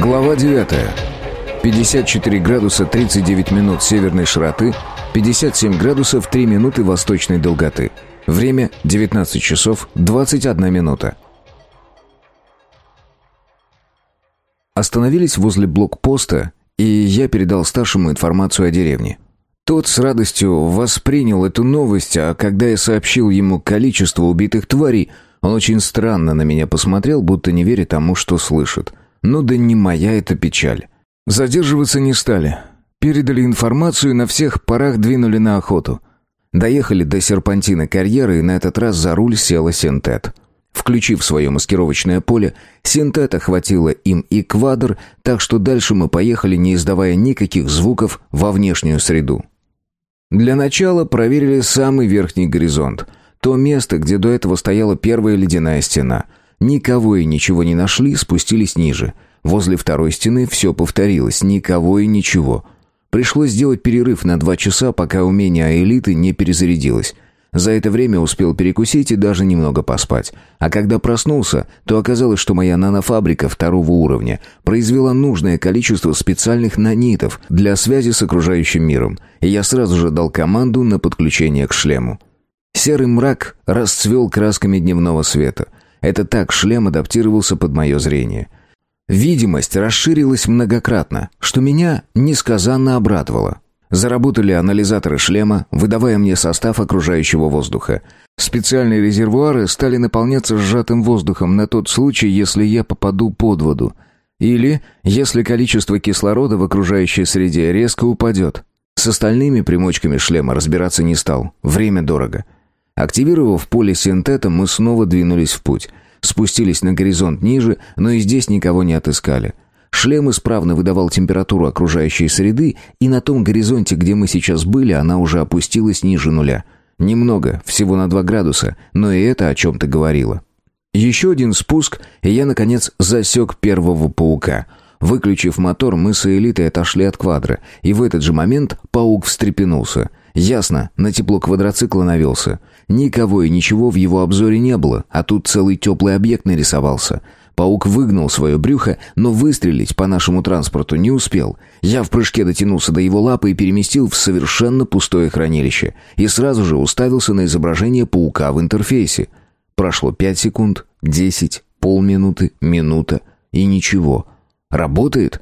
Глава 9. 54 градуса 39 минут северной широты, 57 градусов 3 минуты восточной долготы. Время 19 часов 21 минута. Остановились возле блокпоста, и я передал старшему информацию о деревне. Тот с радостью воспринял эту новость, а когда я сообщил ему количество убитых тварей, он очень странно на меня посмотрел, будто не веря тому, что слышит. Ну да не моя эта печаль. Задерживаться не стали. Передали информацию и на всех парах двинули на охоту. Доехали до серпантина карьеры, и на этот раз за руль села Синтет. Включив свое маскировочное поле, Синтет охватила им и квадр, так что дальше мы поехали, не издавая никаких звуков во внешнюю среду. Для начала проверили самый верхний горизонт. То место, где до этого стояла первая ледяная стена – Никого и ничего не нашли, спустились ниже. Возле второй стены все повторилось, никого и ничего. Пришлось сделать перерыв на два часа, пока умение элиты не перезарядилось. За это время успел перекусить и даже немного поспать. А когда проснулся, то оказалось, что моя нанофабрика второго уровня произвела нужное количество специальных нанитов для связи с окружающим миром, и я сразу же дал команду на подключение к шлему. Серый мрак расцвел красками дневного света — это так шлем адаптировался под мое зрение. Видимость расширилась многократно, что меня несказанно обрадовало. Заработали анализаторы шлема, выдавая мне состав окружающего воздуха. Специальные резервуары стали наполняться сжатым воздухом на тот случай, если я попаду под воду. Или если количество кислорода в окружающей среде резко упадет. С остальными примочками шлема разбираться не стал. Время дорого. Активировав поле синтета, мы снова двинулись в путь. Спустились на горизонт ниже, но и здесь никого не отыскали. Шлем исправно выдавал температуру окружающей среды, и на том горизонте, где мы сейчас были, она уже опустилась ниже нуля. Немного, всего на 2 градуса, но и это о чем-то говорило. Еще один спуск, и я, наконец, засек первого паука. Выключив мотор, мы с элитой отошли от квадра, и в этот же момент паук встрепенулся. Ясно, на тепло квадроцикла навелся. Никого и ничего в его обзоре не было, а тут целый теплый объект нарисовался. Паук выгнул свое брюхо, но выстрелить по нашему транспорту не успел. Я в прыжке дотянулся до его лапы и переместил в совершенно пустое хранилище. И сразу же уставился на изображение паука в интерфейсе. Прошло пять секунд, десять, полминуты, минута и ничего. Работает?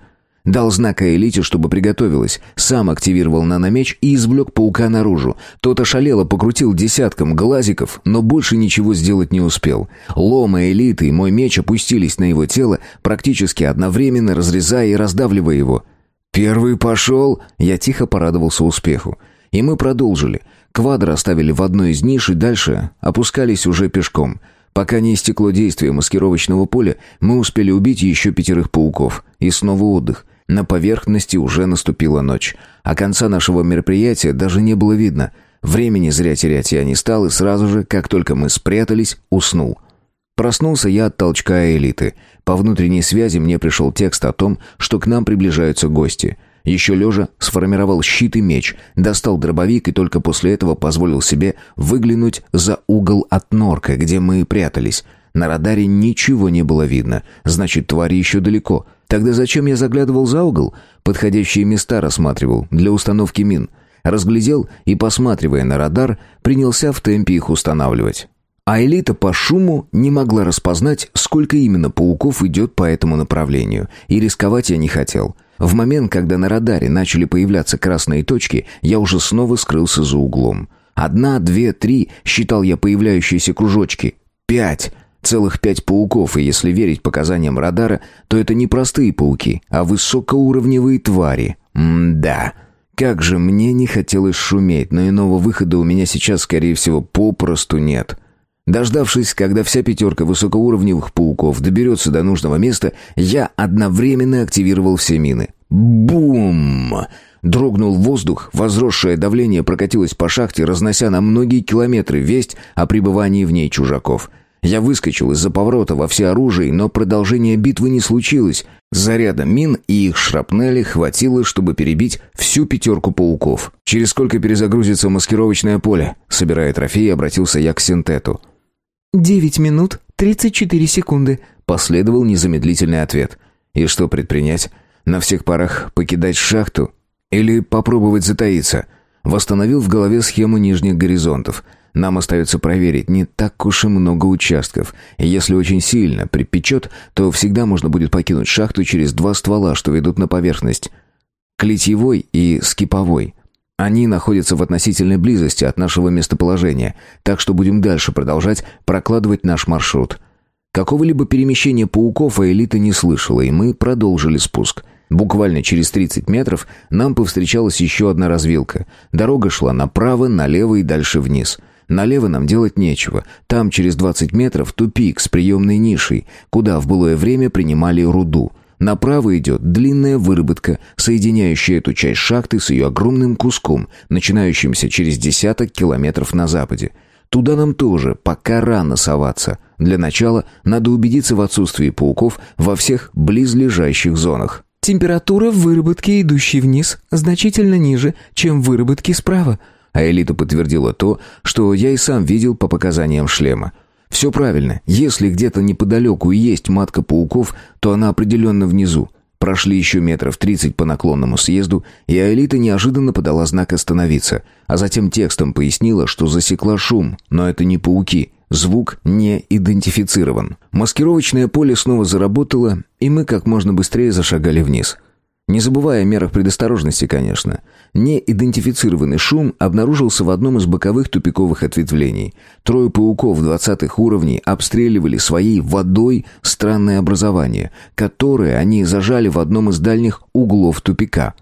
Дал знак Элите, чтобы приготовилась. Сам активировал наномеч и извлек паука наружу. Тот ошалело покрутил десятком глазиков, но больше ничего сделать не успел. Лома Элиты и мой меч опустились на его тело, практически одновременно разрезая и раздавливая его. «Первый пошел!» Я тихо порадовался успеху. И мы продолжили. Квадро оставили в одной из ниш и дальше опускались уже пешком. Пока не истекло действие маскировочного поля, мы успели убить еще пятерых пауков. И снова отдых. На поверхности уже наступила ночь, а конца нашего мероприятия даже не было видно. Времени зря терять я не стал и сразу же, как только мы спрятались, уснул. Проснулся я от толчка элиты. По внутренней связи мне пришел текст о том, что к нам приближаются гости. Еще лежа сформировал щит и меч, достал дробовик и только после этого позволил себе выглянуть за угол от норка, где мы прятались. На радаре ничего не было видно, значит, твари еще далеко — Тогда зачем я заглядывал за угол? Подходящие места рассматривал для установки мин. Разглядел и, посматривая на радар, принялся в темпе их устанавливать. А элита по шуму не могла распознать, сколько именно пауков идет по этому направлению, и рисковать я не хотел. В момент, когда на радаре начали появляться красные точки, я уже снова скрылся за углом. Одна, две, три, считал я появляющиеся кружочки. Пять. Целых пять пауков, и если верить показаниям радара, то это не простые пауки, а высокоуровневые твари. М-да. Как же мне не хотелось шуметь, но иного выхода у меня сейчас, скорее всего, попросту нет. Дождавшись, когда вся пятерка высокоуровневых пауков доберется до нужного места, я одновременно активировал все мины. Бум! Дрогнул воздух, возросшее давление прокатилось по шахте, разнося на многие километры весть о пребывании в ней чужаков. Я выскочил из-за поворота во всеоружии, но продолжения битвы не случилось. Заряда мин и их шрапнели хватило, чтобы перебить всю пятерку пауков. «Через сколько перезагрузится маскировочное поле?» Собирая трофеи, обратился я к синтету. «Девять минут тридцать четыре секунды», — последовал незамедлительный ответ. И что предпринять? На всех парах покидать шахту? Или попробовать затаиться? Восстановил в голове схему нижних горизонтов. Нам остается проверить, не так уж и много участков. И если очень сильно припечет, то всегда можно будет покинуть шахту через два ствола, что ведут на поверхность. Клетьевой и скиповой. Они находятся в относительной близости от нашего местоположения, так что будем дальше продолжать прокладывать наш маршрут. Какого-либо перемещения пауков элита не слышала, и мы продолжили спуск. Буквально через 30 метров нам повстречалась еще одна развилка. Дорога шла направо, налево и дальше вниз. Налево нам делать нечего. Там через 20 метров тупик с приемной нишей, куда в былое время принимали руду. Направо идет длинная выработка, соединяющая эту часть шахты с ее огромным куском, начинающимся через десяток километров на западе. Туда нам тоже пока рано соваться. Для начала надо убедиться в отсутствии пауков во всех близлежащих зонах. Температура в выработке, идущей вниз, значительно ниже, чем в выработке справа. А Элита подтвердила то, что я и сам видел по показаниям шлема. Все правильно. Если где-то неподалеку есть матка пауков, то она определенно внизу. Прошли еще метров тридцать по наклонному съезду, и Аэлита неожиданно подала знак остановиться, а затем текстом пояснила, что засекла шум, но это не пауки. Звук не идентифицирован. Маскировочное поле снова заработало, и мы как можно быстрее зашагали вниз. Не забывая о мерах предосторожности, конечно. Неидентифицированный шум обнаружился в одном из боковых тупиковых ответвлений. Трое пауков двадцатых уровней обстреливали своей водой странное образование, которое они зажали в одном из дальних углов тупика.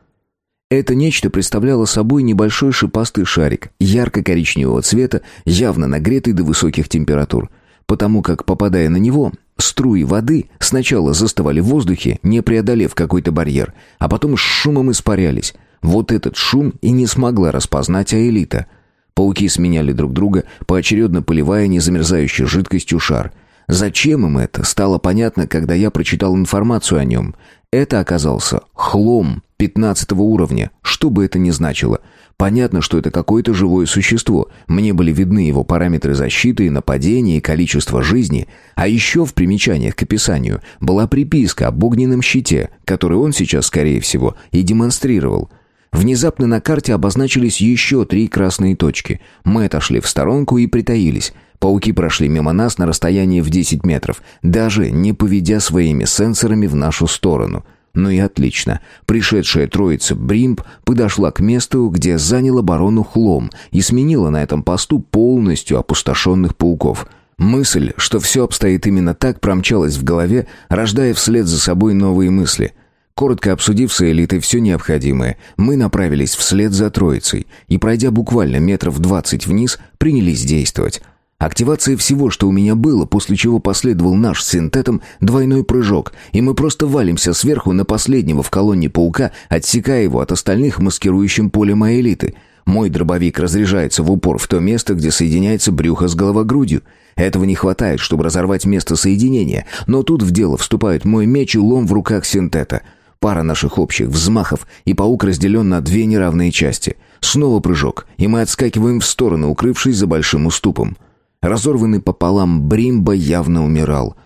Это нечто представляло собой небольшой шипастый шарик, ярко-коричневого цвета, явно нагретый до высоких температур – потому как, попадая на него, струи воды сначала застывали в воздухе, не преодолев какой-то барьер, а потом с шумом испарялись. Вот этот шум и не смогла распознать Аэлита. Пауки сменяли друг друга, поочередно поливая незамерзающей жидкостью шар. Зачем им это, стало понятно, когда я прочитал информацию о нем. Это оказался хлом пятнадцатого уровня, что бы это ни значило — Понятно, что это какое-то живое существо. Мне были видны его параметры защиты, нападения и количество жизни. А еще в примечаниях к описанию была приписка об огненном щите, который он сейчас, скорее всего, и демонстрировал. Внезапно на карте обозначились еще три красные точки. Мы отошли в сторонку и притаились. Пауки прошли мимо нас на расстоянии в 10 метров, даже не поведя своими сенсорами в нашу сторону — ну и отлично. Пришедшая троица Бримп подошла к месту, где занял оборону Хлом и сменила на этом посту полностью опустошенных пауков. Мысль, что все обстоит именно так, промчалась в голове, рождая вслед за собой новые мысли. Коротко обсудив с элитой все необходимое, мы направились вслед за троицей и, пройдя буквально метров двадцать вниз, принялись действовать. Активация всего, что у меня было, после чего последовал наш с синтетом двойной прыжок, и мы просто валимся сверху на последнего в колонне паука, отсекая его от остальных маскирующим полем элиты. Мой дробовик разряжается в упор в то место, где соединяется брюхо с головогрудью. Этого не хватает, чтобы разорвать место соединения, но тут в дело вступает мой меч и лом в руках синтета. Пара наших общих взмахов, и паук разделен на две неравные части. Снова прыжок, и мы отскакиваем в сторону, укрывшись за большим уступом. Разорванный пополам Бримба явно умирал.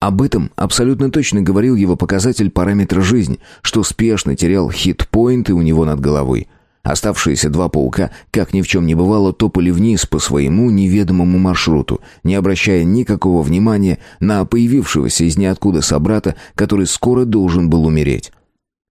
Об этом абсолютно точно говорил его показатель параметра жизнь, что спешно терял хит-поинты у него над головой. Оставшиеся два паука, как ни в чем не бывало, топали вниз по своему неведомому маршруту, не обращая никакого внимания на появившегося из ниоткуда собрата, который скоро должен был умереть.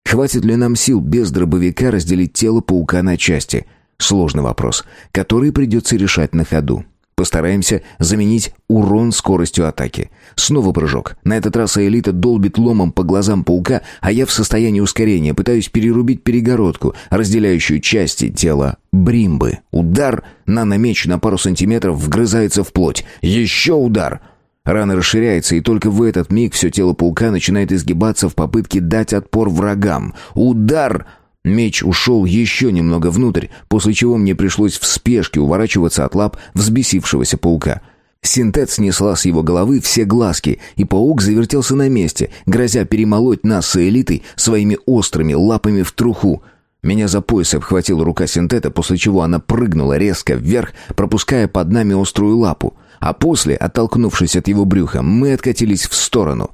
Хватит ли нам сил без дробовика разделить тело паука на части? Сложный вопрос, который придется решать на ходу. Постараемся заменить урон скоростью атаки. Снова прыжок. На этот раз Аэлита долбит ломом по глазам паука, а я в состоянии ускорения пытаюсь перерубить перегородку, разделяющую части тела Бримбы. Удар, наномеч на пару сантиметров вгрызается в плоть. Еще удар. Рана расширяется, и только в этот миг все тело паука начинает изгибаться в попытке дать отпор врагам. Удар! Меч ушел еще немного внутрь, после чего мне пришлось в спешке уворачиваться от лап взбесившегося паука. Синтет снесла с его головы все глазки, и паук завертелся на месте, грозя перемолоть нас с элитой своими острыми лапами в труху. Меня за пояс обхватила рука синтета, после чего она прыгнула резко вверх, пропуская под нами острую лапу. А после, оттолкнувшись от его брюха, мы откатились в сторону.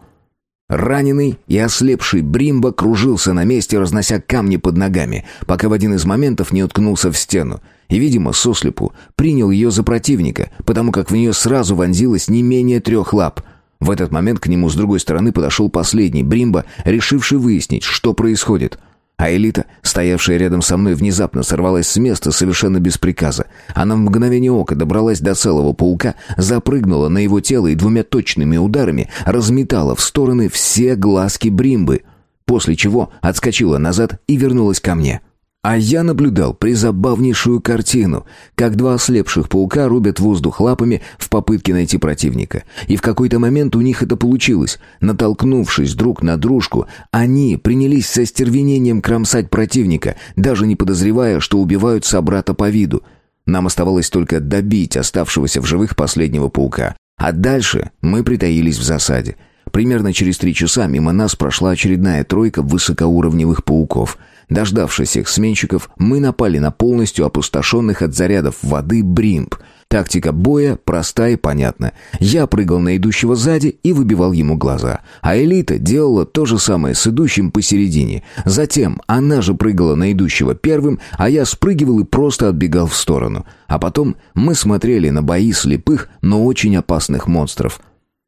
Раненый и ослепший Бримба кружился на месте, разнося камни под ногами, пока в один из моментов не уткнулся в стену. И, видимо, сослепу принял ее за противника, потому как в нее сразу вонзилось не менее трех лап. В этот момент к нему с другой стороны подошел последний Бримба, решивший выяснить, что происходит. А элита, стоявшая рядом со мной, внезапно сорвалась с места совершенно без приказа. Она в мгновение ока добралась до целого паука, запрыгнула на его тело и двумя точными ударами разметала в стороны все глазки Бримбы, после чего отскочила назад и вернулась ко мне. А я наблюдал призабавнейшую картину, как два ослепших паука рубят воздух лапами в попытке найти противника. И в какой-то момент у них это получилось. Натолкнувшись друг на дружку, они принялись со стервенением кромсать противника, даже не подозревая, что убивают собрата по виду. Нам оставалось только добить оставшегося в живых последнего паука. А дальше мы притаились в засаде. Примерно через три часа мимо нас прошла очередная тройка высокоуровневых пауков — Дождавшись их сменщиков, мы напали на полностью опустошенных от зарядов воды бримп. Тактика боя проста и понятна. Я прыгал на идущего сзади и выбивал ему глаза. А элита делала то же самое с идущим посередине. Затем она же прыгала на идущего первым, а я спрыгивал и просто отбегал в сторону. А потом мы смотрели на бои слепых, но очень опасных монстров.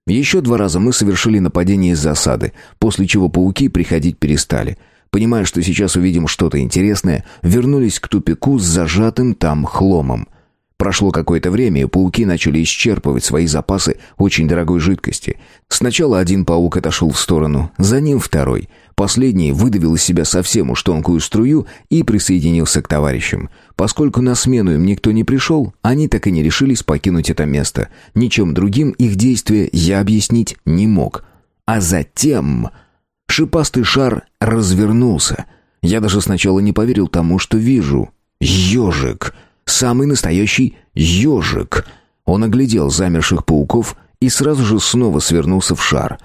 Еще два раза мы совершили нападение из засады, после чего пауки приходить перестали. Понимая, что сейчас увидим что-то интересное, вернулись к тупику с зажатым там хломом. Прошло какое-то время, и пауки начали исчерпывать свои запасы очень дорогой жидкости. Сначала один паук отошел в сторону, за ним второй. Последний выдавил из себя совсем уж тонкую струю и присоединился к товарищам. Поскольку на смену им никто не пришел, они так и не решились покинуть это место. Ничем другим их действия я объяснить не мог. А затем... Шипастый шар развернулся. Я даже сначала не поверил тому, что вижу. Ежик. Самый настоящий ежик. Он оглядел замерших пауков и сразу же снова свернулся в шар.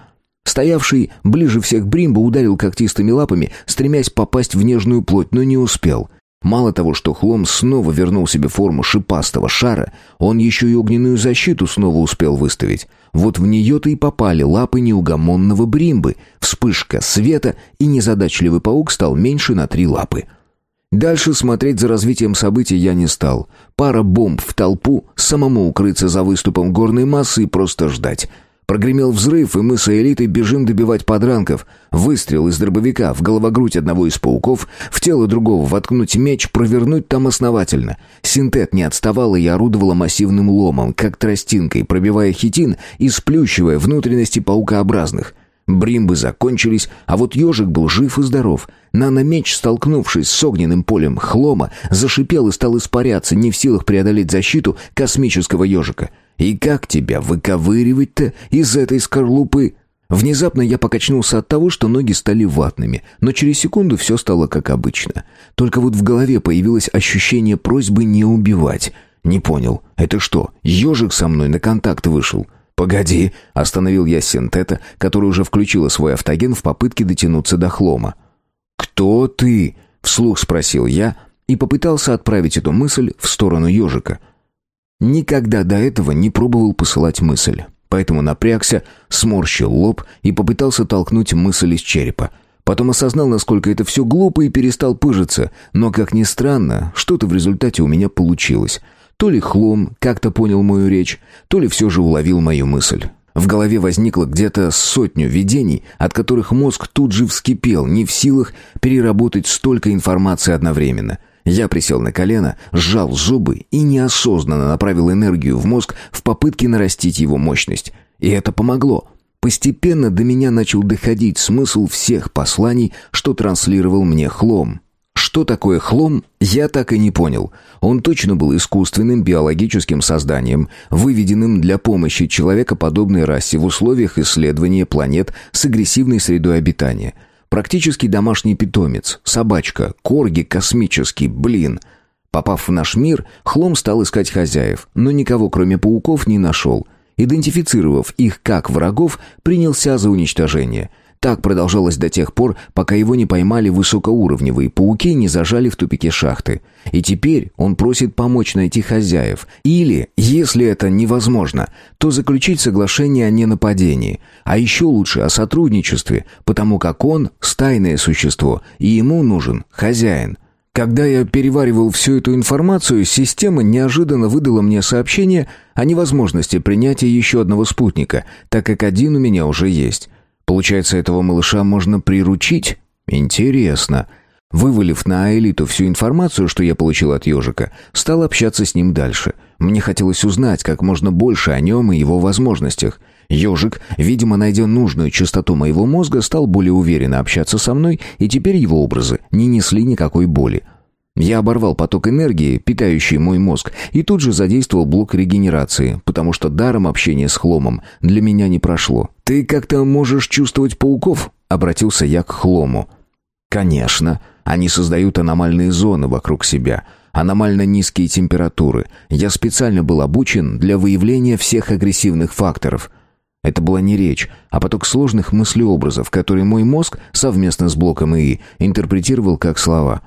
Стоявший ближе всех Бримба ударил когтистыми лапами, стремясь попасть в нежную плоть, но не успел. Мало того, что Хлом снова вернул себе форму шипастого шара, он еще и огненную защиту снова успел выставить. Вот в нее-то и попали лапы неугомонного Бримбы. Вспышка света, и незадачливый паук стал меньше на три лапы. Дальше смотреть за развитием событий я не стал. Пара бомб в толпу, самому укрыться за выступом горной массы и просто ждать. Прогремел взрыв, и мы с элитой бежим добивать подранков. Выстрел из дробовика в головогрудь одного из пауков, в тело другого воткнуть меч, провернуть там основательно. Синтет не отставал, и орудовала массивным ломом, как тростинкой, пробивая хитин и сплющивая внутренности паукообразных. Бримбы закончились, а вот ежик был жив и здоров. Наномеч, столкнувшись с огненным полем хлома, зашипел и стал испаряться, не в силах преодолеть защиту космического ежика. И как тебя выковыривать-то из этой скорлупы? Внезапно я покачнулся от того, что ноги стали ватными, но через секунду все стало как обычно. Только вот в голове появилось ощущение просьбы не убивать. Не понял, это что, ежик со мной на контакт вышел? «Погоди», — остановил я синтета, который уже включила свой автоген в попытке дотянуться до хлома. «Кто ты?» — вслух спросил я и попытался отправить эту мысль в сторону ежика — Никогда до этого не пробовал посылать мысль. Поэтому напрягся, сморщил лоб и попытался толкнуть мысль из черепа. Потом осознал, насколько это все глупо и перестал пыжиться. Но, как ни странно, что-то в результате у меня получилось. То ли хлом как-то понял мою речь, то ли все же уловил мою мысль. В голове возникло где-то сотню видений, от которых мозг тут же вскипел, не в силах переработать столько информации одновременно — я присел на колено, сжал зубы и неосознанно направил энергию в мозг в попытке нарастить его мощность. И это помогло. Постепенно до меня начал доходить смысл всех посланий, что транслировал мне Хлом. Что такое Хлом, я так и не понял. Он точно был искусственным биологическим созданием, выведенным для помощи человекоподобной расе в условиях исследования планет с агрессивной средой обитания – Практически домашний питомец, собачка, корги космический, блин. Попав в наш мир, Хлом стал искать хозяев, но никого кроме пауков не нашел. Идентифицировав их как врагов, принялся за уничтожение. Так продолжалось до тех пор, пока его не поймали высокоуровневые пауки и не зажали в тупике шахты. И теперь он просит помочь найти хозяев. Или, если это невозможно, то заключить соглашение о ненападении. А еще лучше о сотрудничестве, потому как он – стайное существо, и ему нужен хозяин. Когда я переваривал всю эту информацию, система неожиданно выдала мне сообщение о невозможности принятия еще одного спутника, так как один у меня уже есть. Получается, этого малыша можно приручить? Интересно. Вывалив на элиту всю информацию, что я получил от ежика, стал общаться с ним дальше. Мне хотелось узнать как можно больше о нем и его возможностях. Ежик, видимо, найдя нужную частоту моего мозга, стал более уверенно общаться со мной, и теперь его образы не несли никакой боли. Я оборвал поток энергии, питающий мой мозг, и тут же задействовал блок регенерации, потому что даром общения с Хломом для меня не прошло. «Ты как-то можешь чувствовать пауков?» — обратился я к Хлому. «Конечно. Они создают аномальные зоны вокруг себя» аномально низкие температуры. Я специально был обучен для выявления всех агрессивных факторов. Это была не речь, а поток сложных мыслеобразов, которые мой мозг совместно с блоком ИИ интерпретировал как слова.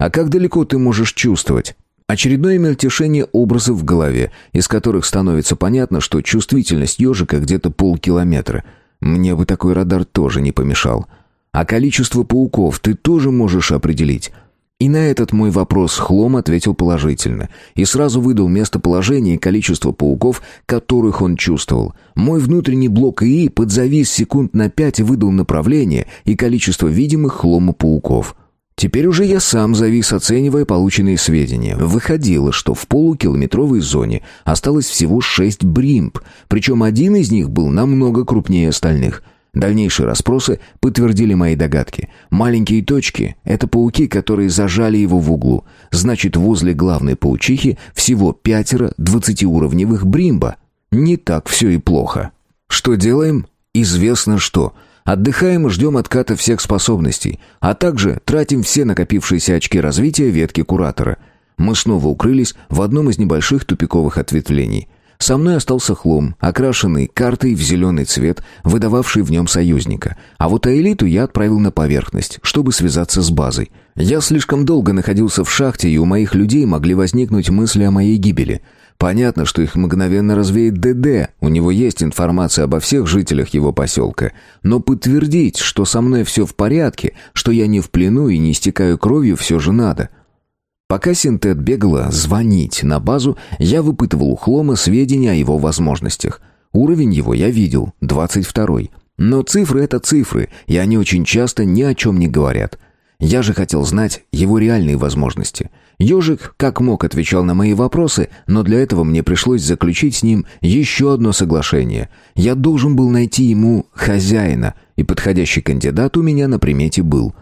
А как далеко ты можешь чувствовать? Очередное мельтешение образов в голове, из которых становится понятно, что чувствительность ежика где-то полкилометра. Мне бы такой радар тоже не помешал. А количество пауков ты тоже можешь определить. И на этот мой вопрос Хлом ответил положительно и сразу выдал местоположение и количество пауков, которых он чувствовал. Мой внутренний блок ИИ подзавис секунд на пять и выдал направление и количество видимых Хлома пауков. Теперь уже я сам завис, оценивая полученные сведения. Выходило, что в полукилометровой зоне осталось всего шесть бримб, причем один из них был намного крупнее остальных. Дальнейшие расспросы подтвердили мои догадки. Маленькие точки — это пауки, которые зажали его в углу. Значит, возле главной паучихи всего пятеро двадцатиуровневых бримба. Не так все и плохо. Что делаем? Известно что — Отдыхаем и ждем отката всех способностей, а также тратим все накопившиеся очки развития ветки куратора. Мы снова укрылись в одном из небольших тупиковых ответвлений. Со мной остался хлом, окрашенный картой в зеленый цвет, выдававший в нем союзника. А вот Аэлиту я отправил на поверхность, чтобы связаться с базой. Я слишком долго находился в шахте, и у моих людей могли возникнуть мысли о моей гибели – Понятно, что их мгновенно развеет ДД, у него есть информация обо всех жителях его поселка. Но подтвердить, что со мной все в порядке, что я не в плену и не истекаю кровью, все же надо. Пока Синтет бегала звонить на базу, я выпытывал у Хлома сведения о его возможностях. Уровень его я видел, 22-й. Но цифры — это цифры, и они очень часто ни о чем не говорят. Я же хотел знать его реальные возможности. Ежик как мог отвечал на мои вопросы, но для этого мне пришлось заключить с ним еще одно соглашение. Я должен был найти ему хозяина, и подходящий кандидат у меня на примете был.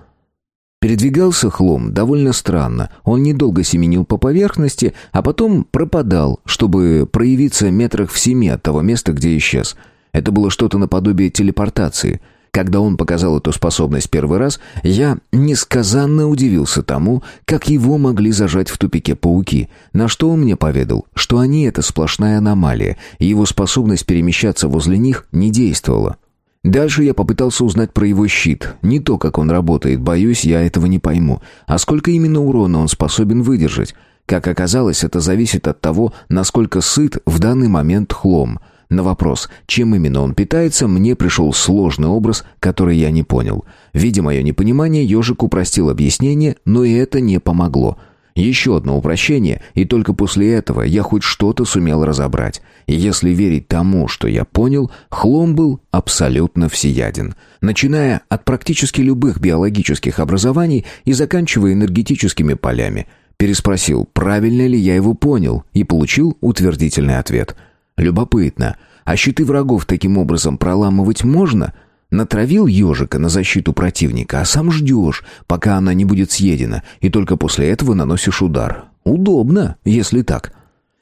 Передвигался хлом довольно странно. Он недолго семенил по поверхности, а потом пропадал, чтобы проявиться метрах в семи от того места, где исчез. Это было что-то наподобие телепортации — когда он показал эту способность первый раз, я несказанно удивился тому, как его могли зажать в тупике пауки, на что он мне поведал, что они — это сплошная аномалия, и его способность перемещаться возле них не действовала. Дальше я попытался узнать про его щит. Не то, как он работает, боюсь, я этого не пойму. А сколько именно урона он способен выдержать? Как оказалось, это зависит от того, насколько сыт в данный момент хлом — на вопрос, чем именно он питается, мне пришел сложный образ, который я не понял. Видя мое непонимание, ежик упростил объяснение, но и это не помогло. Еще одно упрощение, и только после этого я хоть что-то сумел разобрать. И если верить тому, что я понял, хлом был абсолютно всеяден. Начиная от практически любых биологических образований и заканчивая энергетическими полями. Переспросил, правильно ли я его понял, и получил утвердительный ответ – Любопытно, а щиты врагов таким образом проламывать можно? Натравил ежика на защиту противника, а сам ждешь, пока она не будет съедена, и только после этого наносишь удар. Удобно, если так.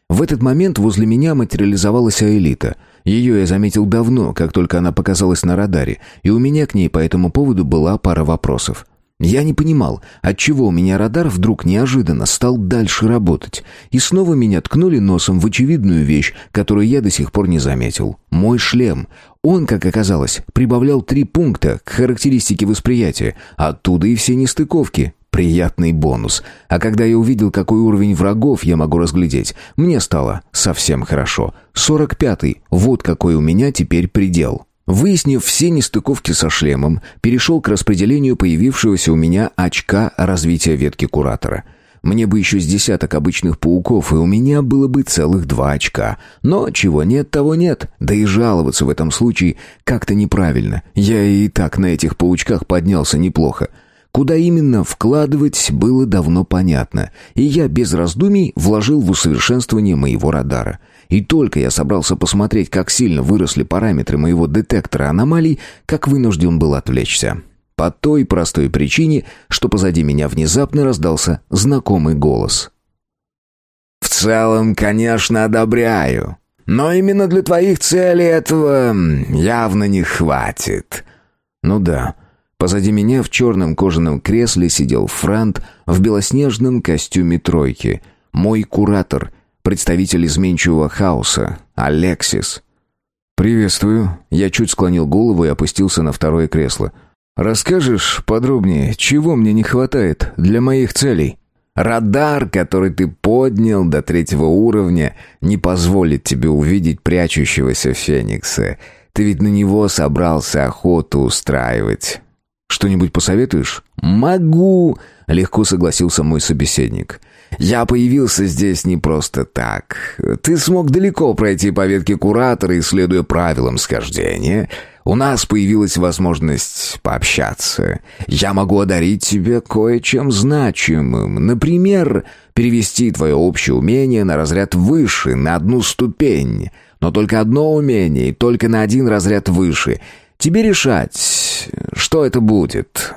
В этот момент возле меня материализовалась Аэлита. Ее я заметил давно, как только она показалась на радаре, и у меня к ней по этому поводу была пара вопросов. Я не понимал, отчего у меня радар вдруг неожиданно стал дальше работать. И снова меня ткнули носом в очевидную вещь, которую я до сих пор не заметил. Мой шлем. Он, как оказалось, прибавлял три пункта к характеристике восприятия. Оттуда и все нестыковки. Приятный бонус. А когда я увидел, какой уровень врагов я могу разглядеть, мне стало совсем хорошо. 45-й. Вот какой у меня теперь предел. Выяснив все нестыковки со шлемом, перешел к распределению появившегося у меня очка развития ветки куратора. Мне бы еще с десяток обычных пауков, и у меня было бы целых два очка. Но чего нет, того нет. Да и жаловаться в этом случае как-то неправильно. Я и так на этих паучках поднялся неплохо. Куда именно вкладывать, было давно понятно, и я без раздумий вложил в усовершенствование моего радара — и только я собрался посмотреть, как сильно выросли параметры моего детектора аномалий, как вынужден был отвлечься. По той простой причине, что позади меня внезапно раздался знакомый голос. «В целом, конечно, одобряю. Но именно для твоих целей этого явно не хватит». «Ну да». Позади меня в черном кожаном кресле сидел Франт в белоснежном костюме тройки. Мой куратор, представитель изменчивого хаоса, Алексис. «Приветствую». Я чуть склонил голову и опустился на второе кресло. «Расскажешь подробнее, чего мне не хватает для моих целей?» «Радар, который ты поднял до третьего уровня, не позволит тебе увидеть прячущегося Феникса. Ты ведь на него собрался охоту устраивать». «Что-нибудь посоветуешь?» «Могу», — легко согласился мой собеседник. Я появился здесь не просто так. Ты смог далеко пройти по ветке куратора, исследуя правилам схождения. У нас появилась возможность пообщаться. Я могу одарить тебя кое-чем значимым. Например, перевести твое общее умение на разряд выше, на одну ступень. Но только одно умение и только на один разряд выше. Тебе решать, что это будет.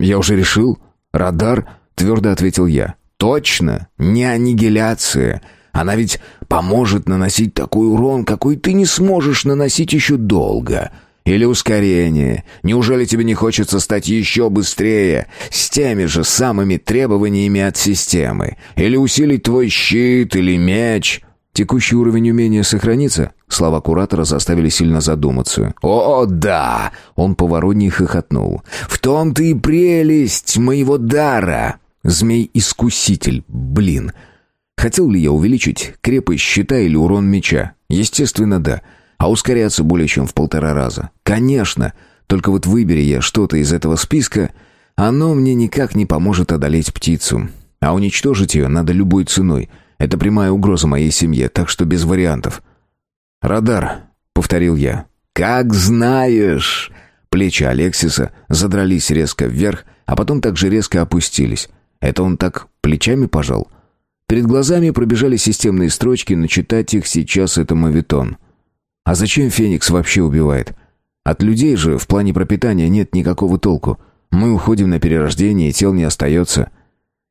«Я уже решил. Радар», — твердо ответил я. Точно, не аннигиляция. Она ведь поможет наносить такой урон, какой ты не сможешь наносить еще долго. Или ускорение. Неужели тебе не хочется стать еще быстрее, с теми же самыми требованиями от системы? Или усилить твой щит или меч? Текущий уровень умения сохранится? Слова куратора заставили сильно задуматься. «О, да!» — он поворотней хохотнул. «В том-то и прелесть моего дара!» Змей-искуситель, блин. Хотел ли я увеличить крепость щита или урон меча? Естественно, да. А ускоряться более чем в полтора раза? Конечно. Только вот выбери я что-то из этого списка, оно мне никак не поможет одолеть птицу. А уничтожить ее надо любой ценой. Это прямая угроза моей семье, так что без вариантов. «Радар», — повторил я. «Как знаешь!» Плечи Алексиса задрались резко вверх, а потом также резко опустились. Это он так плечами пожал? Перед глазами пробежали системные строчки, но читать их сейчас это мавитон. А зачем Феникс вообще убивает? От людей же в плане пропитания нет никакого толку. Мы уходим на перерождение, и тел не остается.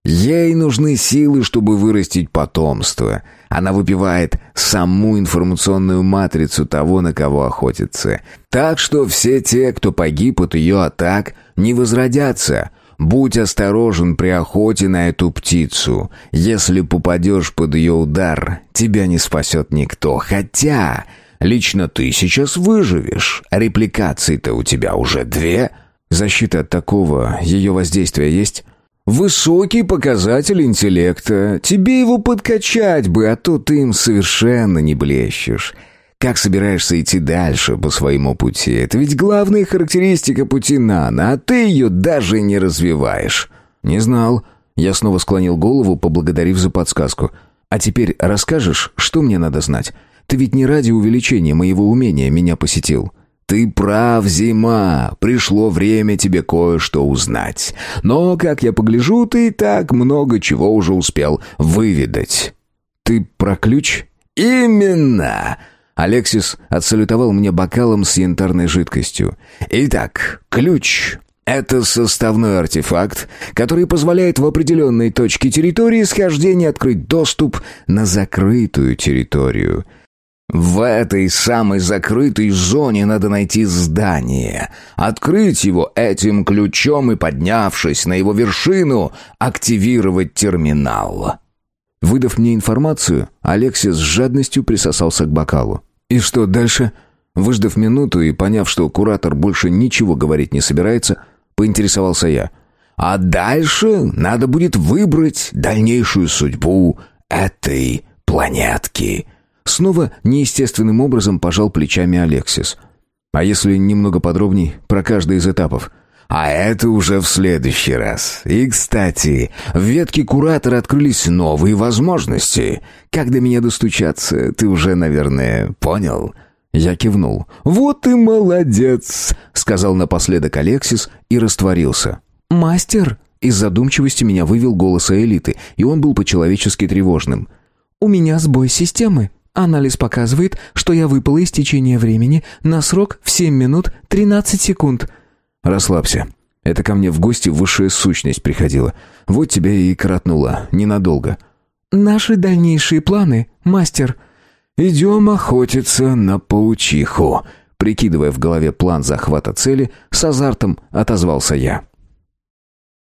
Ей нужны силы, чтобы вырастить потомство. Она выпивает саму информационную матрицу того, на кого охотится. Так что все те, кто погиб от ее атак, не возродятся. Будь осторожен при охоте на эту птицу. Если попадешь под ее удар, тебя не спасет никто. Хотя, лично ты сейчас выживешь. Репликаций-то у тебя уже две. Защита от такого, ее воздействия есть? Высокий показатель интеллекта. Тебе его подкачать бы, а то ты им совершенно не блещешь. Как собираешься идти дальше по своему пути? Это ведь главная характеристика пути Нана, а ты ее даже не развиваешь». «Не знал». Я снова склонил голову, поблагодарив за подсказку. «А теперь расскажешь, что мне надо знать? Ты ведь не ради увеличения моего умения меня посетил». «Ты прав, Зима. Пришло время тебе кое-что узнать. Но, как я погляжу, ты и так много чего уже успел выведать». «Ты про ключ?» «Именно!» Алексис отсалютовал мне бокалом с янтарной жидкостью. «Итак, ключ — это составной артефакт, который позволяет в определенной точке территории схождения открыть доступ на закрытую территорию. В этой самой закрытой зоне надо найти здание, открыть его этим ключом и, поднявшись на его вершину, активировать терминал. Выдав мне информацию, Алексис с жадностью присосался к бокалу. «И что дальше?» Выждав минуту и поняв, что куратор больше ничего говорить не собирается, поинтересовался я. «А дальше надо будет выбрать дальнейшую судьбу этой планетки». Снова неестественным образом пожал плечами Алексис. «А если немного подробней про каждый из этапов?» А это уже в следующий раз. И, кстати, в ветке куратора открылись новые возможности. Как до меня достучаться, ты уже, наверное, понял?» Я кивнул. «Вот и молодец!» — сказал напоследок Алексис и растворился. «Мастер!» Из задумчивости меня вывел голос элиты, и он был по-человечески тревожным. «У меня сбой системы. Анализ показывает, что я выпала из течения времени на срок в 7 минут 13 секунд. «Расслабься. Это ко мне в гости высшая сущность приходила. Вот тебя и коротнула. Ненадолго». «Наши дальнейшие планы, мастер». «Идем охотиться на паучиху», Прикидывая в голове план захвата цели, с азартом отозвался я.